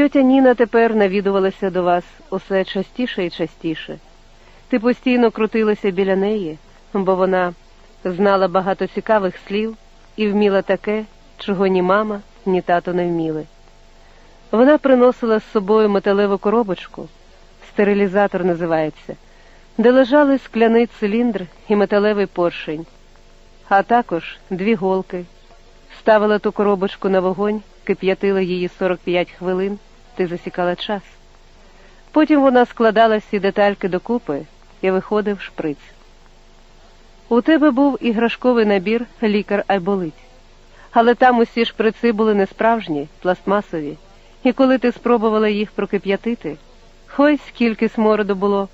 Тьотя Ніна тепер навідувалася до вас усе частіше і частіше. Ти постійно крутилася біля неї, бо вона знала багато цікавих слів і вміла таке, чого ні мама, ні тато не вміли. Вона приносила з собою металеву коробочку, стерилізатор називається, де лежали скляний циліндр і металевий поршень, а також дві голки. Ставила ту коробочку на вогонь, кип'ятила її 45 хвилин, ти засікала час. Потім вона складала всі детальки докупи і виходив шприц. У тебе був іграшковий набір лікар Айболить, але там усі шприци були не справжні, пластмасові, і коли ти спробувала їх прокип'ятити, хой скільки смороду було.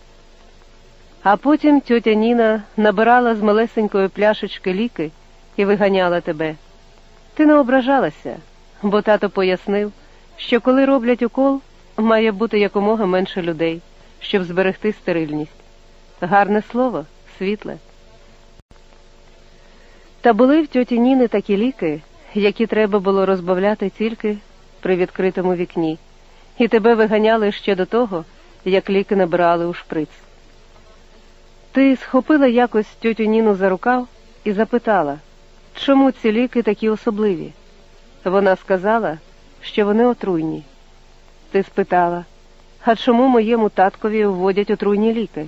А потім тьотя Ніна набирала з малесенької пляшечки ліки і виганяла тебе. Ти не ображалася, бо тато пояснив, що коли роблять укол, має бути якомога менше людей, щоб зберегти стерильність. Гарне слово, світле. Та були в тьоті Ніни такі ліки, які треба було розбавляти тільки при відкритому вікні, і тебе виганяли ще до того, як ліки набирали у шприц. Ти схопила якось тьотю Ніну за рукав і запитала, чому ці ліки такі особливі. Вона сказала, що вони отруйні. Ти спитала, а чому моєму таткові вводять отруйні ліки?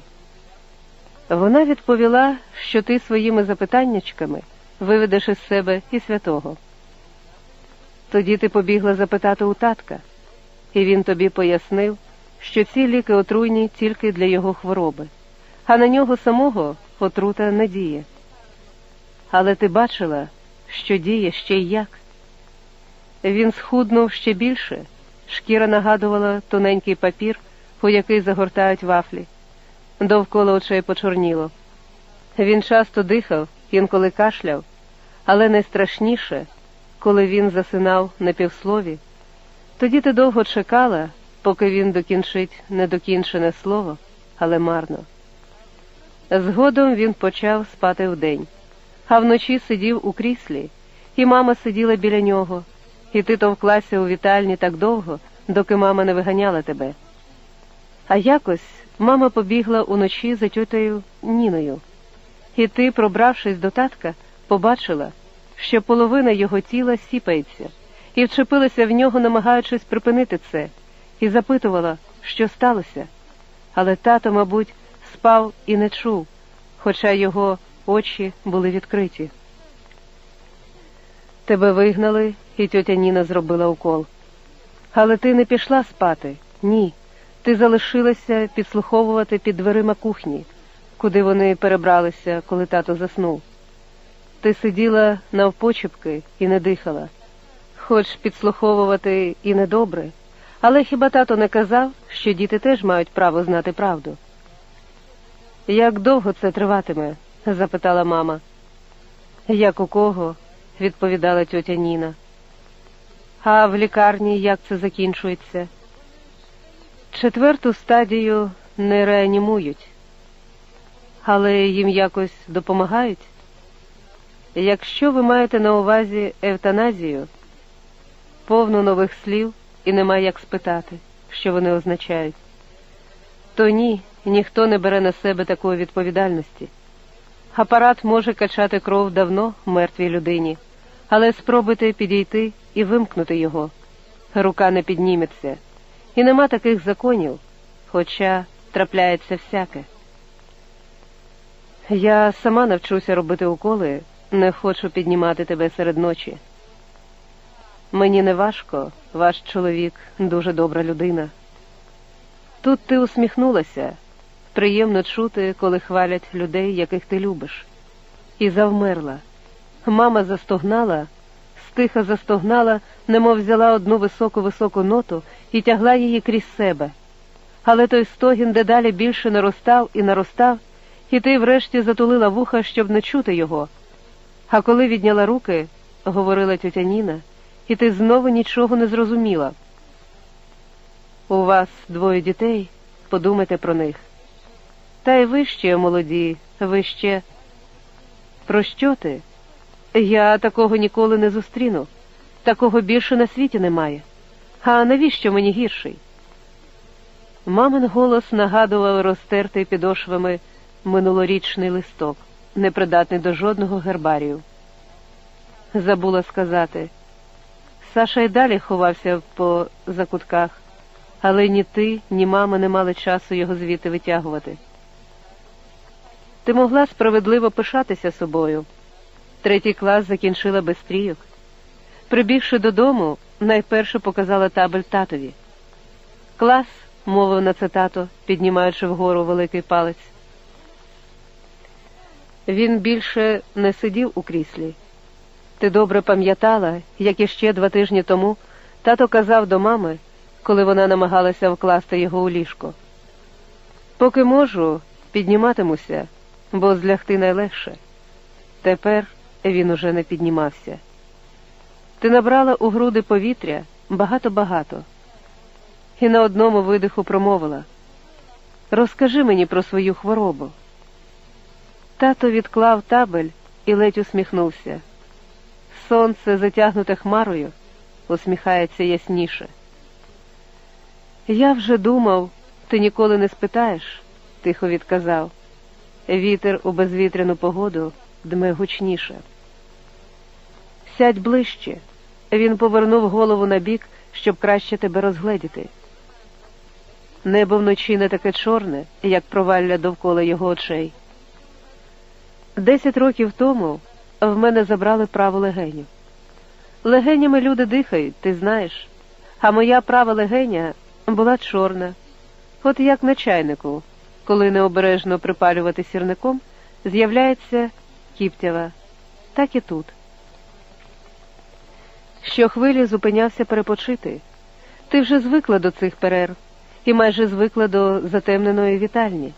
Вона відповіла, що ти своїми запитаннячками виведеш із себе і святого. Тоді ти побігла запитати у татка, і він тобі пояснив, що ці ліки отруйні тільки для його хвороби, а на нього самого отрута не діє. Але ти бачила, що діє ще й як. Він схуднув ще більше, шкіра нагадувала тоненький папір, у який загортають вафлі. Довкола очей почорніло. Він часто дихав, інколи кашляв, але найстрашніше, коли він засинав на півслові, тоді ти довго чекала, поки він докінчить недокінчене слово, але марно. Згодом він почав спати вдень, а вночі сидів у кріслі, і мама сиділа біля нього, і ти товклася у вітальні так довго, доки мама не виганяла тебе. А якось мама побігла уночі за тютею Ніною, і ти, пробравшись до татка, побачила, що половина його тіла сіпається, і вчепилася в нього, намагаючись припинити це, і запитувала, що сталося. Але тато, мабуть, спав і не чув, хоча його очі були відкриті. Тебе вигнали, і тьотя Ніна зробила укол. Але ти не пішла спати, ні. Ти залишилася підслуховувати під дверима кухні, куди вони перебралися, коли тато заснув. Ти сиділа навпочепки і не дихала, хоч підслуховувати і недобре, але хіба тато не казав, що діти теж мають право знати правду? Як довго це триватиме? запитала мама. Як у кого? відповідала тьотя Ніна. А в лікарні як це закінчується? Четверту стадію не реанімують, але їм якось допомагають. Якщо ви маєте на увазі евтаназію, повну нових слів і нема як спитати, що вони означають, то ні, ніхто не бере на себе такої відповідальності. Апарат може качати кров давно мертвій людині, але спробуйте підійти і вимкнути його. Рука не підніметься, і нема таких законів, хоча трапляється всяке. Я сама навчуся робити уколи. Не хочу піднімати тебе серед ночі. Мені не важко, ваш чоловік дуже добра людина. Тут ти усміхнулася, приємно чути, коли хвалять людей, яких ти любиш, і завмерла. Мама застогнала, стиха застогнала, немов взяла одну високу високу ноту і тягла її крізь себе. Але той стогін дедалі більше наростав і наростав, і ти врешті затулила вуха, щоб не чути його. А коли відняла руки, говорила тетя Ніна, і ти знову нічого не зрозуміла. У вас двоє дітей, подумайте про них. Та й ви ще, молоді, ви ще. Про що ти? Я такого ніколи не зустріну, такого більше на світі немає. А навіщо мені гірший? Мамин голос нагадував розтертий підошвами минулорічний листок, непридатний до жодного гербарію. Забула сказати. Саша й далі ховався по закутках, але ні ти, ні мама не мали часу його звідти витягувати. Ти могла справедливо пишатися собою. Третій клас закінчила без трійок. Прибігши додому, найперше показала табель татові. Клас, мовив на це тато, піднімаючи вгору великий палець. Він більше не сидів у кріслі. Ти добре пам'ятала, як іще два тижні тому тато казав до мами, коли вона намагалася вкласти його у ліжко. Поки можу, підніматимуся, бо злягти найлегше. Тепер він уже не піднімався. Ти набрала у груди повітря багато-багато, і на одному видиху промовила Розкажи мені про свою хворобу. Тато відклав табель і ледь усміхнувся. Сонце, затягнуте хмарою, усміхається ясніше. Я вже думав, ти ніколи не спитаєш, тихо відказав. Вітер у безвітряну погоду дме гучніше. Сядь ближче. Він повернув голову на бік, щоб краще тебе розгледіти. Небо вночі не таке чорне, як провалля довкола його очей. Десять років тому в мене забрали право легенів. Легенями люди дихають, ти знаєш, а моя права легеня була чорна, от як на чайнику, коли необережно припалювати сірником, з'являється кіптява, так і тут. Щохвилі зупинявся перепочити. Ти вже звикла до цих перерв і майже звикла до затемненої вітальні.